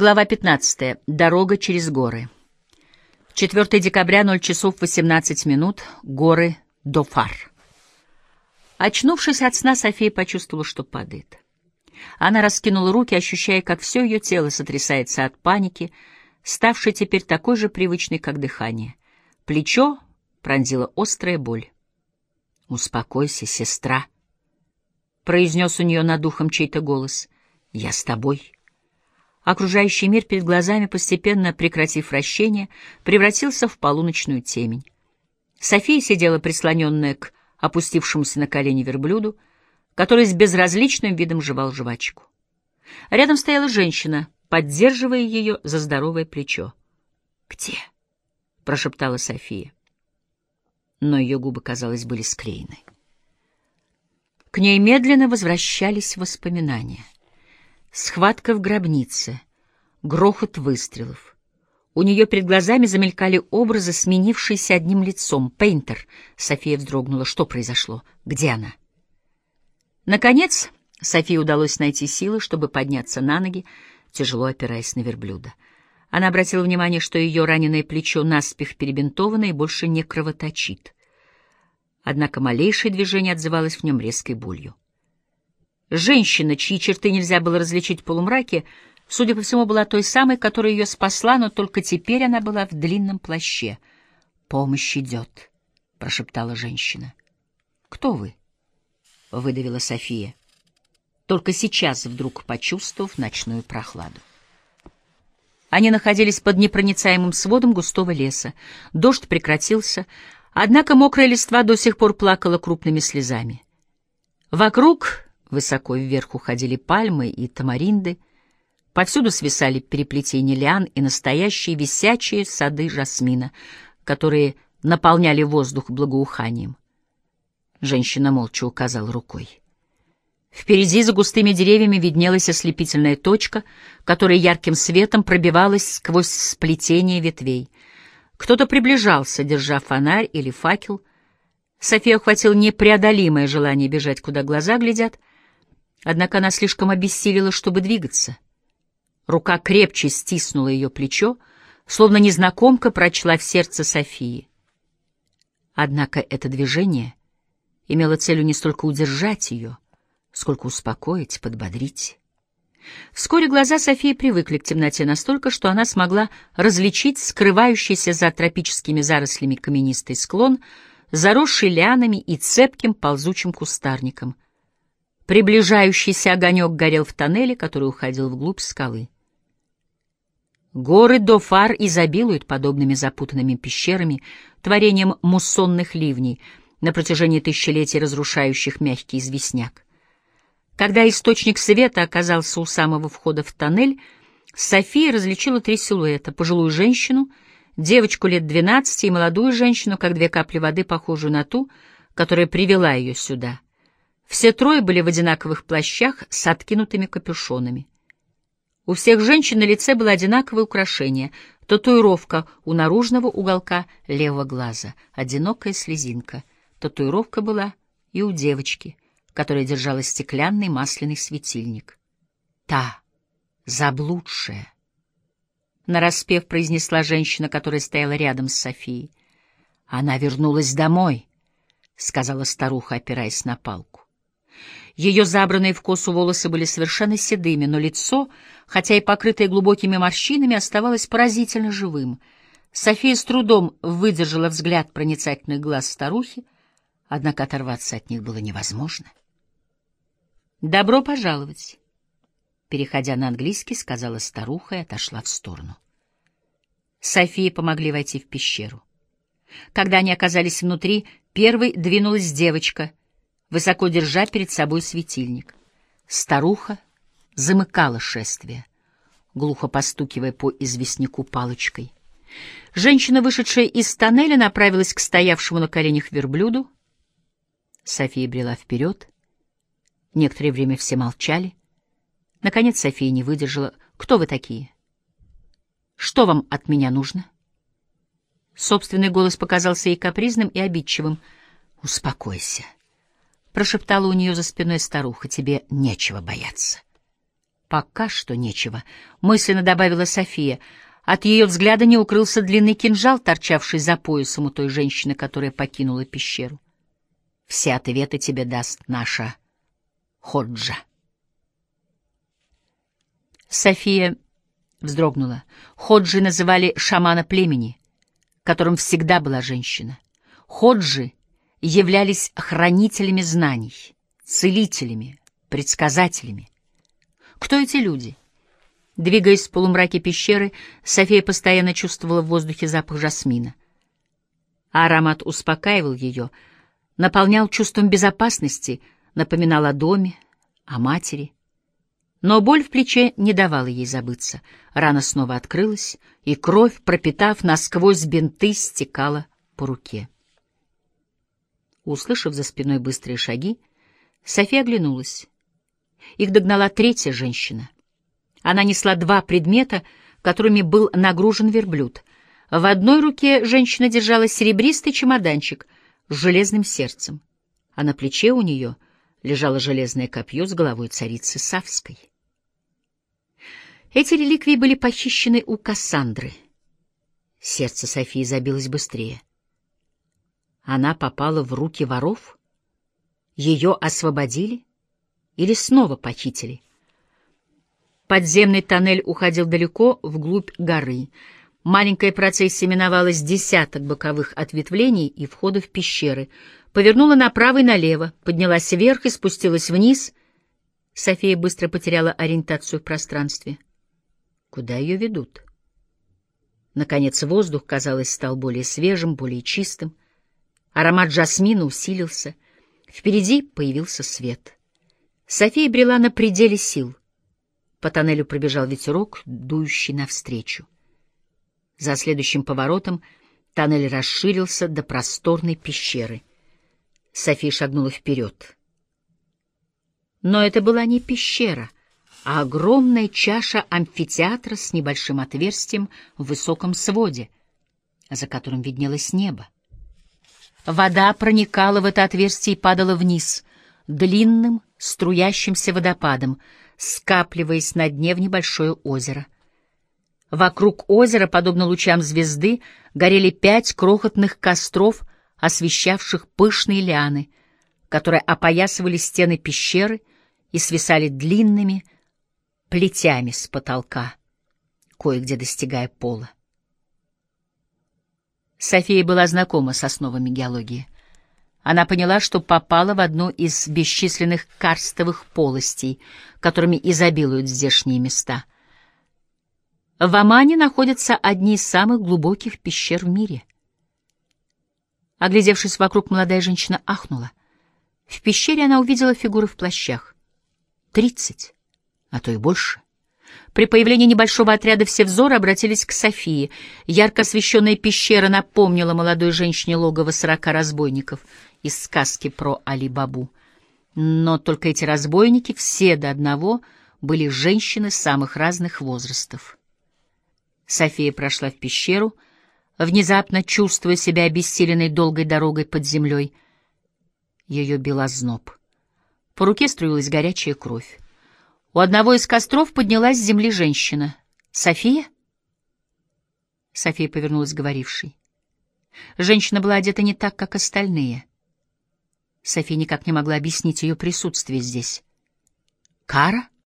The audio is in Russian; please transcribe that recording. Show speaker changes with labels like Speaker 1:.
Speaker 1: Глава 15. Дорога через горы. 4 декабря, 0 часов 18 минут. Горы Дофар. Очнувшись от сна, София почувствовала, что падает. Она раскинула руки, ощущая, как все ее тело сотрясается от паники, ставшей теперь такой же привычной, как дыхание. Плечо пронзила острая боль. «Успокойся, сестра», — произнес у нее над ухом чей-то голос. «Я с тобой». Окружающий мир перед глазами, постепенно прекратив вращение, превратился в полуночную темень. София сидела прислоненная к опустившемуся на колени верблюду, который с безразличным видом жевал жвачку. Рядом стояла женщина, поддерживая ее за здоровое плечо. «Где?» — прошептала София. Но ее губы, казалось, были склеены. К ней медленно возвращались воспоминания — Схватка в гробнице, грохот выстрелов. У нее перед глазами замелькали образы, сменившиеся одним лицом. Пейнтер. София вздрогнула. Что произошло? Где она? Наконец, Софии удалось найти силы, чтобы подняться на ноги, тяжело опираясь на верблюда. Она обратила внимание, что ее раненое плечо наспех перебинтовано и больше не кровоточит. Однако малейшее движение отзывалось в нем резкой болью. Женщина, чьи черты нельзя было различить в полумраке, судя по всему, была той самой, которая ее спасла, но только теперь она была в длинном плаще. «Помощь идет», — прошептала женщина. «Кто вы?» — выдавила София, только сейчас вдруг почувствовав ночную прохладу. Они находились под непроницаемым сводом густого леса. Дождь прекратился, однако мокрая листва до сих пор плакала крупными слезами. Вокруг Высоко вверх уходили пальмы и тамаринды, повсюду свисали переплетения лиан и настоящие висячие сады жасмина, которые наполняли воздух благоуханием. Женщина молча указала рукой. Впереди за густыми деревьями виднелась ослепительная точка, которая ярким светом пробивалась сквозь сплетение ветвей. Кто-то приближался, держа фонарь или факел. София охватил непреодолимое желание бежать, куда глаза глядят — Однако она слишком обессилила, чтобы двигаться. Рука крепче стиснула ее плечо, словно незнакомка прочла в сердце Софии. Однако это движение имело целью не столько удержать ее, сколько успокоить, подбодрить. Вскоре глаза Софии привыкли к темноте настолько, что она смогла различить скрывающийся за тропическими зарослями каменистый склон, заросший лианами и цепким ползучим кустарником — Приближающийся огонек горел в тоннеле, который уходил вглубь скалы. Горы Дофар изобилуют подобными запутанными пещерами, творением муссонных ливней, на протяжении тысячелетий разрушающих мягкий известняк. Когда источник света оказался у самого входа в тоннель, София различила три силуэта — пожилую женщину, девочку лет двенадцати и молодую женщину, как две капли воды, похожую на ту, которая привела ее сюда — все трое были в одинаковых плащах с откинутыми капюшонами. У всех женщин на лице было одинаковое украшение — татуировка у наружного уголка левого глаза, одинокая слезинка. Татуировка была и у девочки, которая держала стеклянный масляный светильник. Та, заблудшая. Нараспев произнесла женщина, которая стояла рядом с Софией. «Она вернулась домой», — сказала старуха, опираясь на палку. Ее забранные в косу волосы были совершенно седыми, но лицо, хотя и покрытое глубокими морщинами, оставалось поразительно живым. София с трудом выдержала взгляд проницательных глаз старухи, однако оторваться от них было невозможно. «Добро пожаловать!» Переходя на английский, сказала старуха и отошла в сторону. Софии помогли войти в пещеру. Когда они оказались внутри, первой двинулась девочка — высоко держа перед собой светильник. Старуха замыкала шествие, глухо постукивая по известняку палочкой. Женщина, вышедшая из тоннеля, направилась к стоявшему на коленях верблюду. София брела вперед. Некоторое время все молчали. Наконец София не выдержала. «Кто вы такие? Что вам от меня нужно?» Собственный голос показался ей капризным и обидчивым. «Успокойся». — прошептала у нее за спиной старуха, — тебе нечего бояться. «Пока что нечего», — мысленно добавила София. От ее взгляда не укрылся длинный кинжал, торчавший за поясом у той женщины, которая покинула пещеру. «Все ответы тебе даст наша Ходжа». София вздрогнула. Ходжи называли шамана племени, которым всегда была женщина. Ходжи являлись хранителями знаний, целителями, предсказателями. Кто эти люди? Двигаясь в полумраке пещеры, София постоянно чувствовала в воздухе запах жасмина. аромат успокаивал ее, наполнял чувством безопасности, напоминал о доме, о матери. Но боль в плече не давала ей забыться. Рана снова открылась, и кровь, пропитав насквозь бинты, стекала по руке. Услышав за спиной быстрые шаги, София оглянулась. Их догнала третья женщина. Она несла два предмета, которыми был нагружен верблюд. В одной руке женщина держала серебристый чемоданчик с железным сердцем, а на плече у нее лежало железное копье с головой царицы Савской. Эти реликвии были похищены у Кассандры. Сердце Софии забилось быстрее. Она попала в руки воров? Ее освободили? Или снова похитили? Подземный тоннель уходил далеко, вглубь горы. Маленькая процессия миновала с десяток боковых ответвлений и входов пещеры, повернула направо и налево, поднялась вверх и спустилась вниз. София быстро потеряла ориентацию в пространстве. Куда ее ведут? Наконец воздух, казалось, стал более свежим, более чистым. Аромат жасмина усилился. Впереди появился свет — София брела на пределе сил. По тоннелю пробежал ветерок, дующий навстречу. За следующим поворотом тоннель расширился до просторной пещеры. София шагнула вперед. Но это была не пещера, а огромная чаша амфитеатра с небольшим отверстием в высоком своде, за которым виднелось небо. Вода проникала в это отверстие и падала вниз, длинным, струящимся водопадом, скапливаясь на дне в небольшое озеро. Вокруг озера, подобно лучам звезды, горели пять крохотных костров, освещавших пышные лианы, которые опоясывали стены пещеры и свисали длинными плетями с потолка, кое-где достигая пола. София была знакома с основами геологии. Она поняла, что попала в одну из бесчисленных карстовых полостей, которыми изобилуют здешние места. В Омане находятся одни из самых глубоких пещер в мире. Оглядевшись вокруг, молодая женщина ахнула. В пещере она увидела фигуры в плащах. Тридцать, а то и больше. При появлении небольшого отряда все взоры обратились к Софии. Ярко освещенная пещера напомнила молодой женщине логово сорока разбойников — из сказки про Али-Бабу. Но только эти разбойники, все до одного, были женщины самых разных возрастов. София прошла в пещеру, внезапно чувствуя себя обессиленной долгой дорогой под землей. Ее била зноб. По руке струилась горячая кровь. У одного из костров поднялась с земли женщина. «София?» София повернулась к говорившей. Женщина была одета не так, как остальные — София никак не могла объяснить ее присутствие здесь. «Кара?»